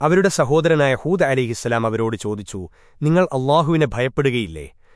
അവരുടെ സഹോദരനായ ഹൂദ് അലിഹിസ്സലാം അവരോട് ചോദിച്ചു നിങ്ങൾ അള്ളാഹുവിനെ ഭയപ്പെടുകയില്ലേ?